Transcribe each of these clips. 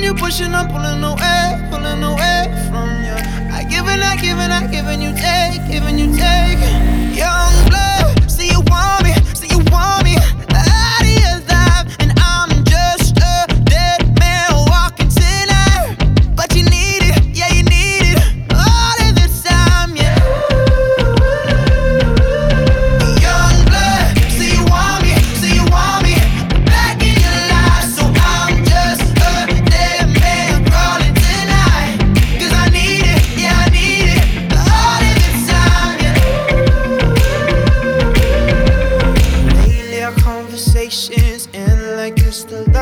Pushing you, pushing, I'm pulling away, pulling away from you. I give I give I give you take, giving you take.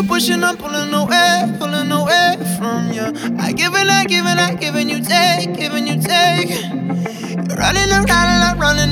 You, pushing, I'm pulling away, pulling away from you. I give and I give and I give and you take, give giving you take. You're running I'm running away, running.